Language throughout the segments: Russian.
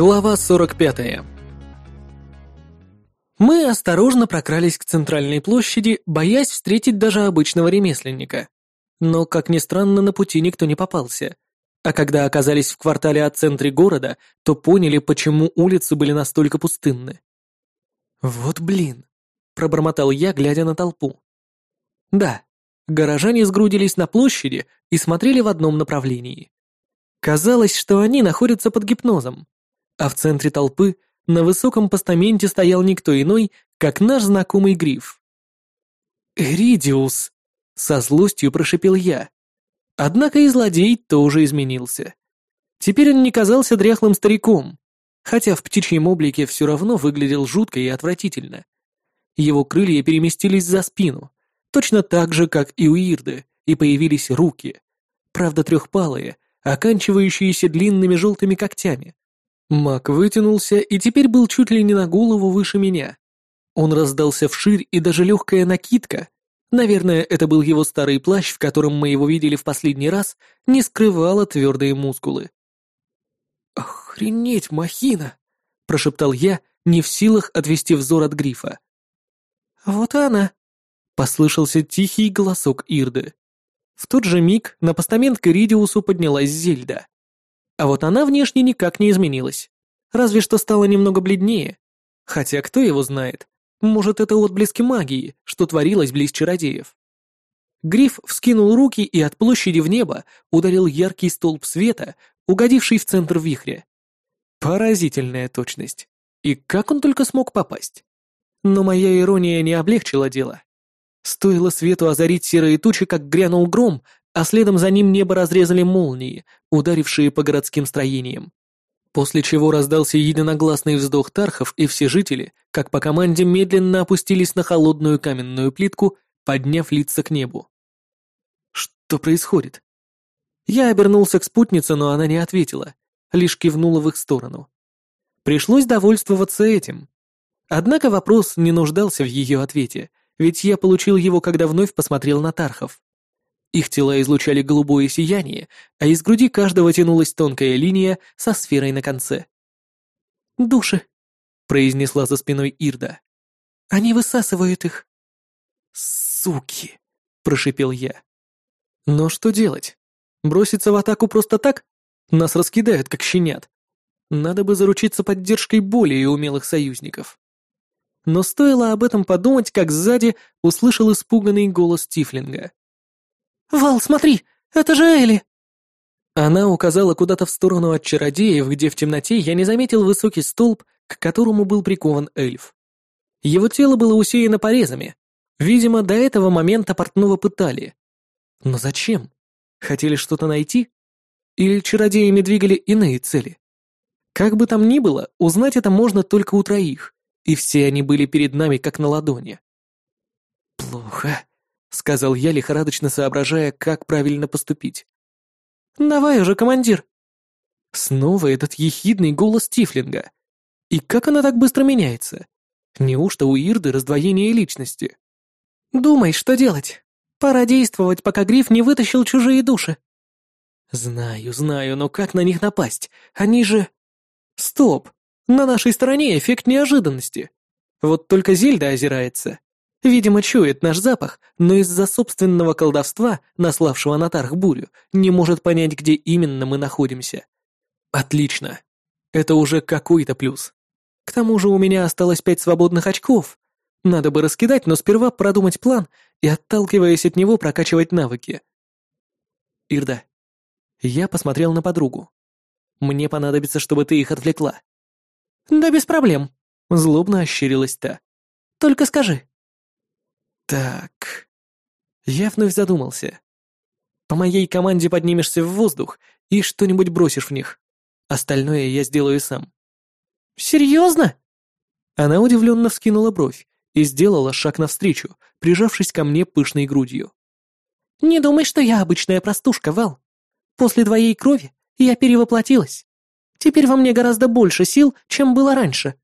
Глава 45. Мы осторожно прокрались к центральной площади, боясь встретить даже обычного ремесленника. Но, как ни странно, на пути никто не попался. А когда оказались в квартале от центре города, то поняли, почему улицы были настолько пустынны. «Вот блин», — пробормотал я, глядя на толпу. Да, горожане сгрудились на площади и смотрели в одном направлении. Казалось, что они находятся под гипнозом а в центре толпы на высоком постаменте стоял никто иной, как наш знакомый Гриф. «Эридиус!» — со злостью прошипел я. Однако и злодей тоже изменился. Теперь он не казался дряхлым стариком, хотя в птичьем облике все равно выглядел жутко и отвратительно. Его крылья переместились за спину, точно так же, как и у Ирды, и появились руки, правда трехпалые, оканчивающиеся длинными желтыми когтями. Мак вытянулся и теперь был чуть ли не на голову выше меня. Он раздался вширь, и даже легкая накидка, наверное, это был его старый плащ, в котором мы его видели в последний раз, не скрывала твердые мускулы. «Охренеть, махина!» — прошептал я, не в силах отвести взор от грифа. «Вот она!» — послышался тихий голосок Ирды. В тот же миг на постамент к Иридиусу поднялась Зельда. А вот она внешне никак не изменилась. Разве что стала немного бледнее. Хотя кто его знает? Может, это отблески магии, что творилось близ чародеев. Гриф вскинул руки и от площади в небо ударил яркий столб света, угодивший в центр вихря. Поразительная точность. И как он только смог попасть? Но моя ирония не облегчила дело. Стоило свету озарить серые тучи, как грянул гром, а следом за ним небо разрезали молнии, ударившие по городским строениям. После чего раздался единогласный вздох тархов, и все жители, как по команде, медленно опустились на холодную каменную плитку, подняв лица к небу. Что происходит? Я обернулся к спутнице, но она не ответила, лишь кивнула в их сторону. Пришлось довольствоваться этим. Однако вопрос не нуждался в ее ответе, ведь я получил его, когда вновь посмотрел на Тархов. Их тела излучали голубое сияние, а из груди каждого тянулась тонкая линия со сферой на конце. «Души», — произнесла за спиной Ирда. «Они высасывают их». «Суки», — прошипел я. «Но что делать? Броситься в атаку просто так? Нас раскидают, как щенят. Надо бы заручиться поддержкой более умелых союзников». Но стоило об этом подумать, как сзади услышал испуганный голос Тифлинга. «Вал, смотри, это же Элли!» Она указала куда-то в сторону от чародеев, где в темноте я не заметил высокий столб, к которому был прикован эльф. Его тело было усеяно порезами. Видимо, до этого момента портного пытали. Но зачем? Хотели что-то найти? Или чародеями двигали иные цели? Как бы там ни было, узнать это можно только у троих, и все они были перед нами как на ладони. «Плохо», — сказал я, лихорадочно соображая, как правильно поступить. «Давай уже, командир!» Снова этот ехидный голос Тифлинга. И как она так быстро меняется? Неужто у Ирды раздвоение личности? «Думай, что делать. Пора действовать, пока Гриф не вытащил чужие души». «Знаю, знаю, но как на них напасть? Они же...» «Стоп! На нашей стороне эффект неожиданности. Вот только Зельда озирается. Видимо, чует наш запах, но из-за собственного колдовства, наславшего на Тарх бурю, не может понять, где именно мы находимся. Отлично. Это уже какой-то плюс. К тому же у меня осталось пять свободных очков. Надо бы раскидать, но сперва продумать план и, отталкиваясь от него, прокачивать навыки. Ирда, я посмотрел на подругу. Мне понадобится, чтобы ты их отвлекла. Да без проблем, злобно ощерилась та. Только скажи, так. Я вновь задумался. По моей команде поднимешься в воздух и что-нибудь бросишь в них. Остальное я сделаю сам. Серьезно? Она удивленно вскинула бровь и сделала шаг навстречу, прижавшись ко мне пышной грудью. «Не думай, что я обычная простушка, Вал. После твоей крови я перевоплотилась. Теперь во мне гораздо больше сил, чем было раньше».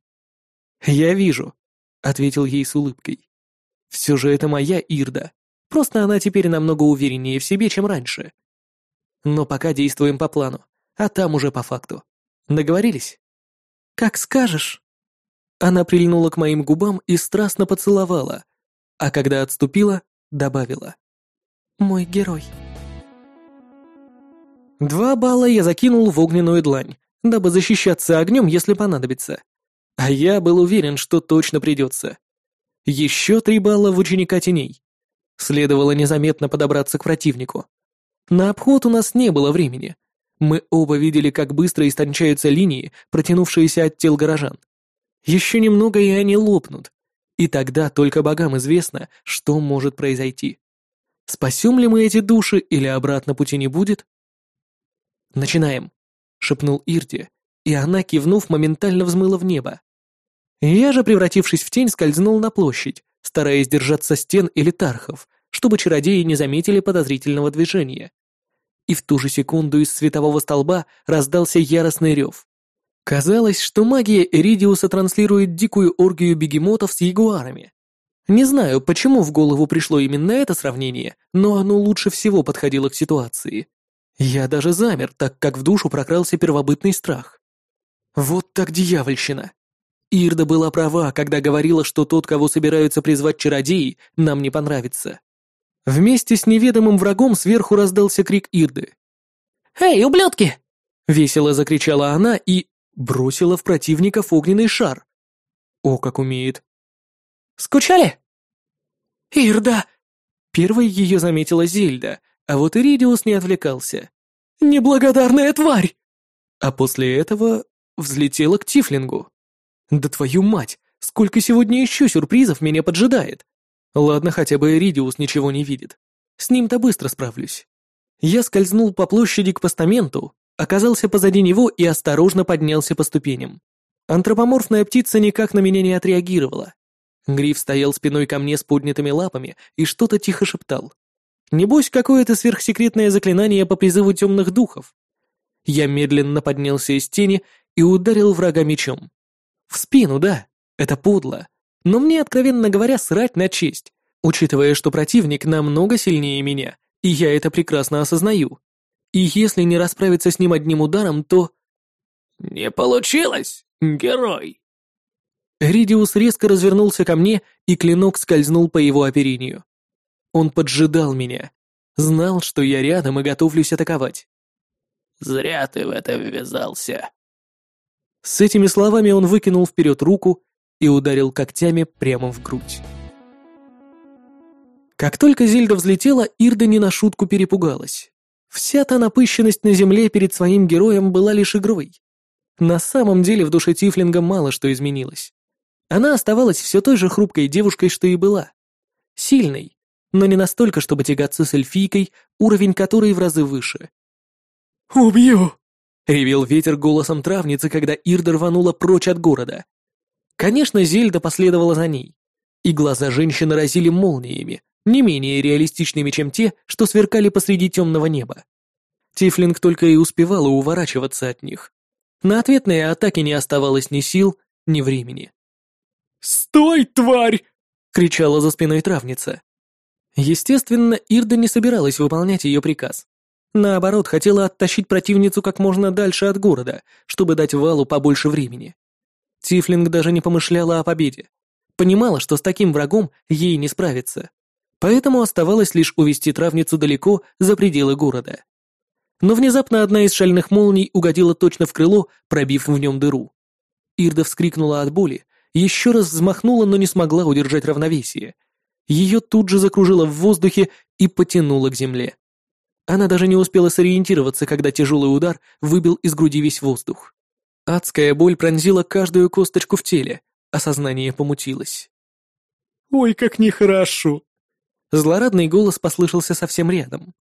«Я вижу», — ответил ей с улыбкой. Все же это моя Ирда. Просто она теперь намного увереннее в себе, чем раньше. Но пока действуем по плану, а там уже по факту. Договорились? Как скажешь». Она прильнула к моим губам и страстно поцеловала, а когда отступила, добавила. «Мой герой». Два балла я закинул в огненную длань, дабы защищаться огнем, если понадобится. А я был уверен, что точно придется. Еще три балла в ученика теней. Следовало незаметно подобраться к противнику. На обход у нас не было времени. Мы оба видели, как быстро истончаются линии, протянувшиеся от тел горожан. Еще немного, и они лопнут. И тогда только богам известно, что может произойти. Спасем ли мы эти души или обратно пути не будет? «Начинаем», — шепнул Ирти, и она, кивнув, моментально взмыла в небо. Я же, превратившись в тень, скользнул на площадь, стараясь держаться стен или тархов, чтобы чародеи не заметили подозрительного движения. И в ту же секунду из светового столба раздался яростный рев. Казалось, что магия Эридиуса транслирует дикую оргию бегемотов с ягуарами. Не знаю, почему в голову пришло именно это сравнение, но оно лучше всего подходило к ситуации. Я даже замер, так как в душу прокрался первобытный страх. Вот так дьявольщина. Ирда была права, когда говорила, что тот, кого собираются призвать чародеи, нам не понравится. Вместе с неведомым врагом сверху раздался крик Ирды. «Эй, ублюдки!» — весело закричала она и бросила в противников огненный шар. О, как умеет. «Скучали?» «Ирда!» Первой ее заметила Зельда, а вот Иридиус не отвлекался. «Неблагодарная тварь!» А после этого взлетела к Тифлингу. «Да твою мать! Сколько сегодня еще сюрпризов меня поджидает!» Ладно, хотя бы Иридиус ничего не видит. С ним-то быстро справлюсь. Я скользнул по площади к постаменту, оказался позади него и осторожно поднялся по ступеням. Антропоморфная птица никак на меня не отреагировала. Гриф стоял спиной ко мне с поднятыми лапами и что-то тихо шептал. Небось, какое-то сверхсекретное заклинание по призыву темных духов. Я медленно поднялся из тени и ударил врага мечом. В спину, да, это подло. Но мне, откровенно говоря, срать на честь, учитывая, что противник намного сильнее меня, и я это прекрасно осознаю. И если не расправиться с ним одним ударом, то... «Не получилось, герой!» Ридиус резко развернулся ко мне, и клинок скользнул по его оперению. Он поджидал меня. Знал, что я рядом и готовлюсь атаковать. «Зря ты в это ввязался». С этими словами он выкинул вперед руку и ударил когтями прямо в грудь. Как только Зельда взлетела, Ирда не на шутку перепугалась. Вся та напыщенность на земле перед своим героем была лишь игрой. На самом деле в душе Тифлинга мало что изменилось. Она оставалась все той же хрупкой девушкой, что и была. Сильной, но не настолько, чтобы тягаться с эльфийкой, уровень которой в разы выше. «Убью!» — ревел ветер голосом травницы, когда Ирда рванула прочь от города. Конечно, Зельда последовала за ней, и глаза женщины разили молниями, не менее реалистичными, чем те, что сверкали посреди темного неба. Тифлинг только и успевала уворачиваться от них. На ответные атаки не оставалось ни сил, ни времени. «Стой, тварь!» — кричала за спиной травница. Естественно, Ирда не собиралась выполнять ее приказ. Наоборот, хотела оттащить противницу как можно дальше от города, чтобы дать Валу побольше времени. Тифлинг даже не помышляла о победе. Понимала, что с таким врагом ей не справиться. Поэтому оставалось лишь увести травницу далеко за пределы города. Но внезапно одна из шальных молний угодила точно в крыло, пробив в нем дыру. Ирда вскрикнула от боли, еще раз взмахнула, но не смогла удержать равновесие, ее тут же закружило в воздухе и потянуло к земле. Она даже не успела сориентироваться, когда тяжелый удар выбил из груди весь воздух. Адская боль пронзила каждую косточку в теле, а сознание помутилось. «Ой, как нехорошо!» Злорадный голос послышался совсем рядом.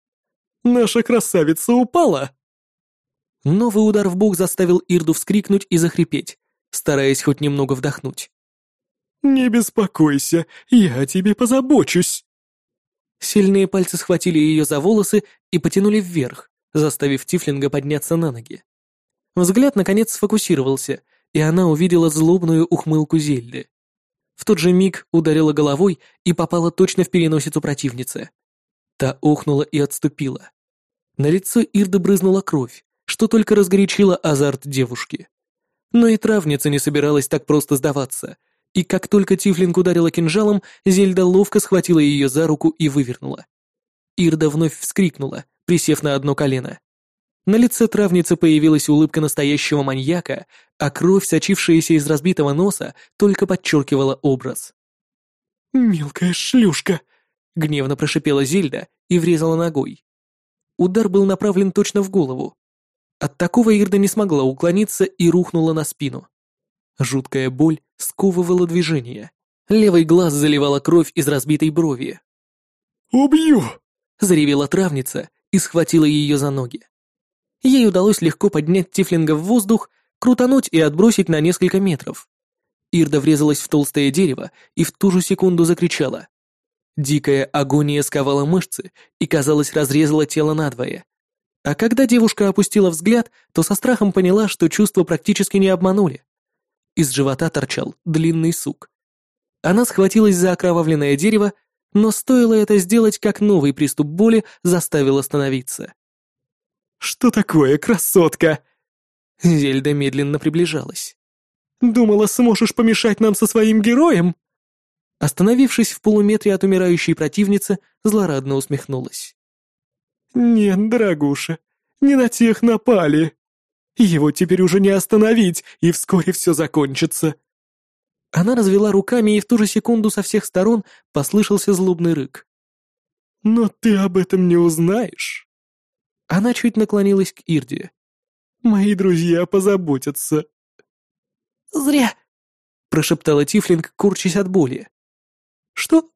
«Наша красавица упала!» Новый удар в бок заставил Ирду вскрикнуть и захрипеть, стараясь хоть немного вдохнуть. «Не беспокойся, я о тебе позабочусь». Сильные пальцы схватили ее за волосы и потянули вверх, заставив Тифлинга подняться на ноги. Взгляд, наконец, сфокусировался, и она увидела злобную ухмылку Зельды. В тот же миг ударила головой и попала точно в переносицу противницы. Та охнула и отступила. На лицо Ирды брызнула кровь, что только разгорячило азарт девушки. Но и травница не собиралась так просто сдаваться, и как только Тифлинг ударила кинжалом, Зельда ловко схватила ее за руку и вывернула. Ирда вновь вскрикнула, присев на одно колено. На лице травницы появилась улыбка настоящего маньяка, а кровь, сочившаяся из разбитого носа, только подчеркивала образ. «Мелкая шлюшка!» — гневно прошипела Зельда и врезала ногой. Удар был направлен точно в голову. От такого Ирда не смогла уклониться и рухнула на спину. Жуткая боль сковывала движение. Левый глаз заливала кровь из разбитой брови. «Убью!» — заревела травница и схватила ее за ноги. Ей удалось легко поднять Тифлинга в воздух, крутануть и отбросить на несколько метров. Ирда врезалась в толстое дерево и в ту же секунду закричала. Дикая агония сковала мышцы и, казалось, разрезала тело надвое. А когда девушка опустила взгляд, то со страхом поняла, что чувства практически не обманули. Из живота торчал длинный сук. Она схватилась за окровавленное дерево, но стоило это сделать, как новый приступ боли заставил остановиться. «Что такое, красотка?» Зельда медленно приближалась. «Думала, сможешь помешать нам со своим героем?» Остановившись в полуметре от умирающей противницы, злорадно усмехнулась. «Нет, дорогуша, не на тех напали. Его теперь уже не остановить, и вскоре все закончится». Она развела руками, и в ту же секунду со всех сторон послышался злобный рык. «Но ты об этом не узнаешь». Она чуть наклонилась к Ирде. «Мои друзья позаботятся». «Зря», — прошептала Тифлинг, курчась от боли. «Что?»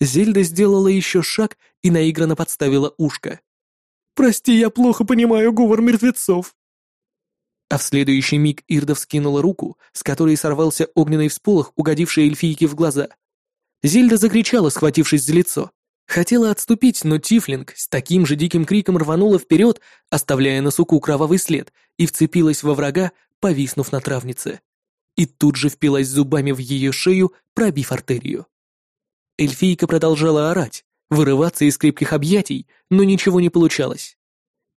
Зельда сделала еще шаг и наигранно подставила ушко. «Прости, я плохо понимаю говор мертвецов». А в следующий миг Ирда вскинула руку, с которой сорвался огненный всполох, угодивший эльфийке в глаза. Зельда закричала, схватившись за лицо. Хотела отступить, но Тифлинг с таким же диким криком рванула вперед, оставляя на суку кровавый след, и вцепилась во врага, повиснув на травнице. И тут же впилась зубами в ее шею, пробив артерию. Эльфийка продолжала орать, вырываться из крепких объятий, но ничего не получалось.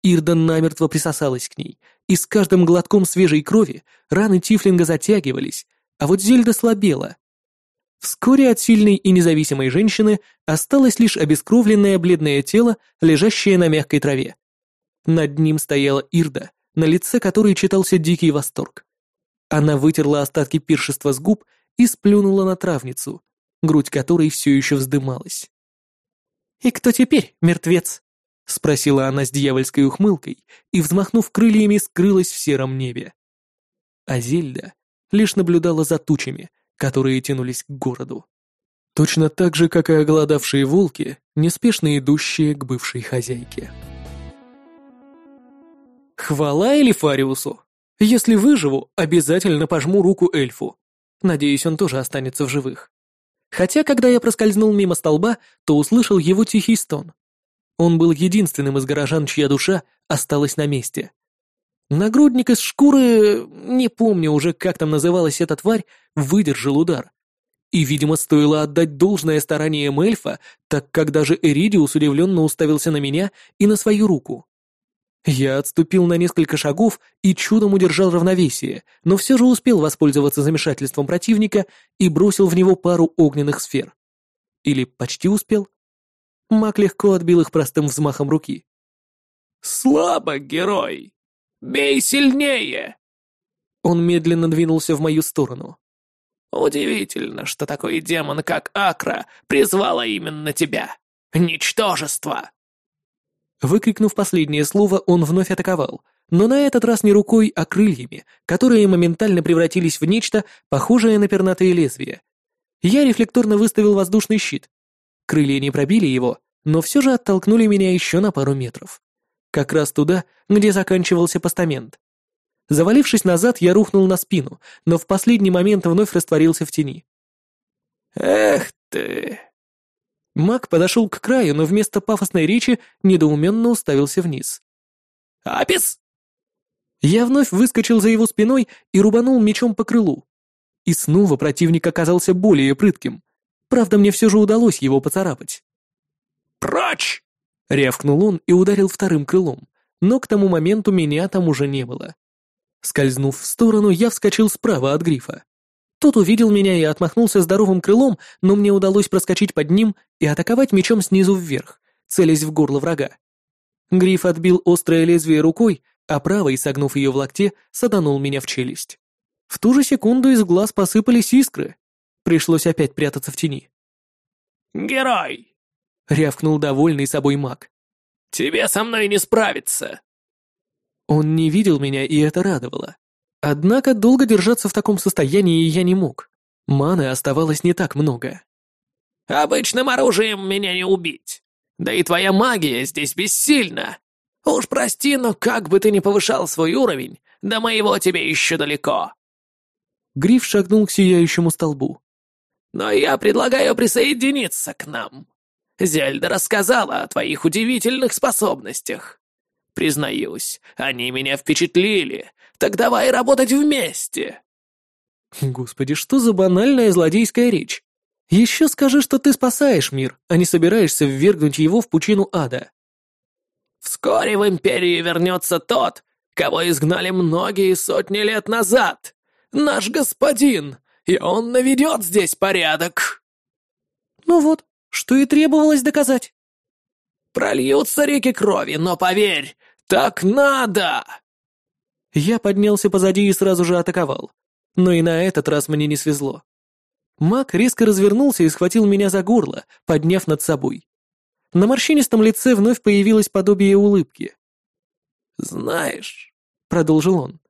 Ирда намертво присосалась к ней, и с каждым глотком свежей крови раны Тифлинга затягивались, а вот Зельда слабела, Вскоре от сильной и независимой женщины осталось лишь обескровленное бледное тело, лежащее на мягкой траве. Над ним стояла Ирда, на лице которой читался дикий восторг. Она вытерла остатки пиршества с губ и сплюнула на травницу, грудь которой все еще вздымалась. «И кто теперь, мертвец?» — спросила она с дьявольской ухмылкой и, взмахнув крыльями, скрылась в сером небе. А Зельда лишь наблюдала за тучами, которые тянулись к городу. Точно так же, как и оголодавшие волки, неспешно идущие к бывшей хозяйке. Хвала Элифариусу! Если выживу, обязательно пожму руку эльфу. Надеюсь, он тоже останется в живых. Хотя, когда я проскользнул мимо столба, то услышал его тихий стон. Он был единственным из горожан, чья душа осталась на месте. Нагрудник из шкуры, не помню уже, как там называлась эта тварь, выдержал удар. И, видимо, стоило отдать должное стараниям эльфа, так как даже Эридиус удивленно уставился на меня и на свою руку. Я отступил на несколько шагов и чудом удержал равновесие, но все же успел воспользоваться замешательством противника и бросил в него пару огненных сфер. Или почти успел. Маг легко отбил их простым взмахом руки. «Слабо, герой!» Бей сильнее!» Он медленно двинулся в мою сторону. «Удивительно, что такой демон, как Акра, призвала именно тебя. Ничтожество!» Выкрикнув последнее слово, он вновь атаковал, но на этот раз не рукой, а крыльями, которые моментально превратились в нечто, похожее на пернатые лезвия. Я рефлекторно выставил воздушный щит. Крылья не пробили его, но все же оттолкнули меня еще на пару метров. Как раз туда, где заканчивался постамент. Завалившись назад, я рухнул на спину, но в последний момент вновь растворился в тени. «Эх ты!» Маг подошел к краю, но вместо пафосной речи недоуменно уставился вниз. «Апис!» Я вновь выскочил за его спиной и рубанул мечом по крылу. И снова противник оказался более прытким. Правда, мне все же удалось его поцарапать. «Прочь!» Рявкнул он и ударил вторым крылом, но к тому моменту меня там уже не было. Скользнув в сторону, я вскочил справа от грифа. Тот увидел меня и отмахнулся здоровым крылом, но мне удалось проскочить под ним и атаковать мечом снизу вверх, целясь в горло врага. Гриф отбил острое лезвие рукой, а правой, согнув ее в локте, саданул меня в челюсть. В ту же секунду из глаз посыпались искры. Пришлось опять прятаться в тени. «Герой!» — рявкнул довольный собой маг. «Тебе со мной не справиться!» Он не видел меня, и это радовало. Однако долго держаться в таком состоянии я не мог. Маны оставалось не так много. «Обычным оружием меня не убить. Да и твоя магия здесь бессильна. Уж прости, но как бы ты ни повышал свой уровень, до моего тебе еще далеко». Гриф шагнул к сияющему столбу. «Но я предлагаю присоединиться к нам. Зельда рассказала о твоих удивительных способностях. Признаюсь, они меня впечатлили. Так давай работать вместе!» Господи, что за банальная злодейская речь? Еще скажи, что ты спасаешь мир, а не собираешься ввергнуть его в пучину ада. Вскоре в Империи вернется тот, кого изгнали многие сотни лет назад. Наш господин, и он наведет здесь порядок. Ну вот, что и требовалось доказать. Прольются реки крови, но поверь, так надо!» Я поднялся позади и сразу же атаковал. Но и на этот раз мне не свезло. Маг резко развернулся и схватил меня за горло, подняв над собой. На морщинистом лице вновь появилось подобие улыбки. «Знаешь», — продолжил он, —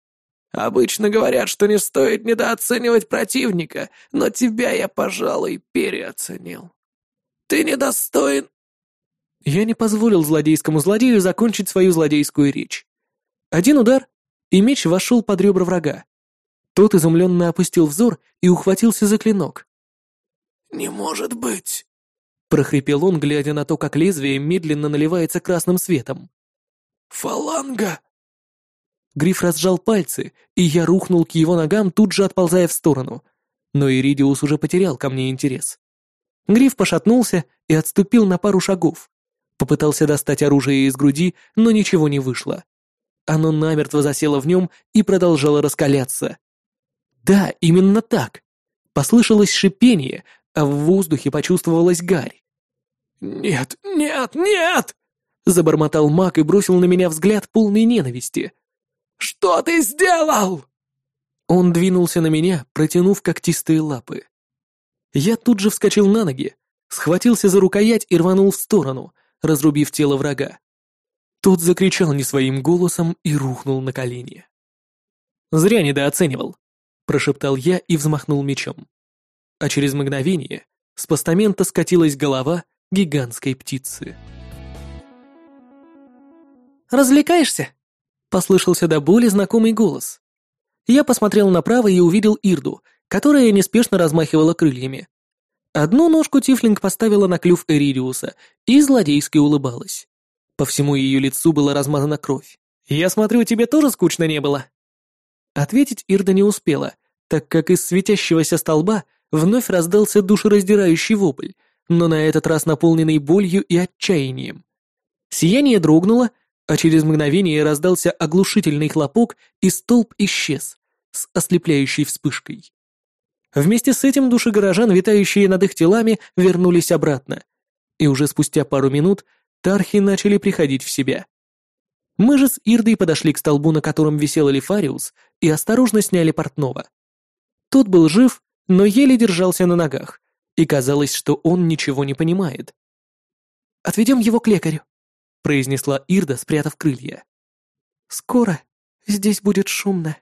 «обычно говорят, что не стоит недооценивать противника, но тебя я, пожалуй, переоценил. Ты недостоин я не позволил злодейскому злодею закончить свою злодейскую речь. Один удар, и меч вошел под ребра врага. Тот изумленно опустил взор и ухватился за клинок. «Не может быть!» — прохрипел он, глядя на то, как лезвие медленно наливается красным светом. «Фаланга!» Гриф разжал пальцы, и я рухнул к его ногам, тут же отползая в сторону. Но Иридиус уже потерял ко мне интерес. Гриф пошатнулся и отступил на пару шагов. Попытался достать оружие из груди, но ничего не вышло. Оно намертво засело в нем и продолжало раскаляться. Да, именно так. Послышалось шипение, а в воздухе почувствовалась гарь. «Нет, нет, нет!» Забормотал маг и бросил на меня взгляд полной ненависти. «Что ты сделал?» Он двинулся на меня, протянув когтистые лапы. Я тут же вскочил на ноги, схватился за рукоять и рванул в сторону, разрубив тело врага. Тот закричал не своим голосом и рухнул на колени. «Зря недооценивал», — прошептал я и взмахнул мечом. А через мгновение с постамента скатилась голова гигантской птицы. «Развлекаешься?» — послышался до боли знакомый голос. Я посмотрел направо и увидел Ирду, которая неспешно размахивала крыльями. Одну ножку Тифлинг поставила на клюв Эридиуса и злодейски улыбалась. По всему ее лицу была размазана кровь. «Я смотрю, тебе тоже скучно не было?» Ответить Ирда не успела, так как из светящегося столба вновь раздался душераздирающий вопль, но на этот раз наполненный болью и отчаянием. Сияние дрогнуло, а через мгновение раздался оглушительный хлопок, и столб исчез с ослепляющей вспышкой. Вместе с этим души горожан, витающие над их телами, вернулись обратно. И уже спустя пару минут тархи начали приходить в себя. Мы же с Ирдой подошли к столбу, на котором висел Элифариус, и осторожно сняли портного. Тот был жив, но еле держался на ногах, и казалось, что он ничего не понимает. «Отведем его к лекарю», — произнесла Ирда, спрятав крылья. «Скоро здесь будет шумно».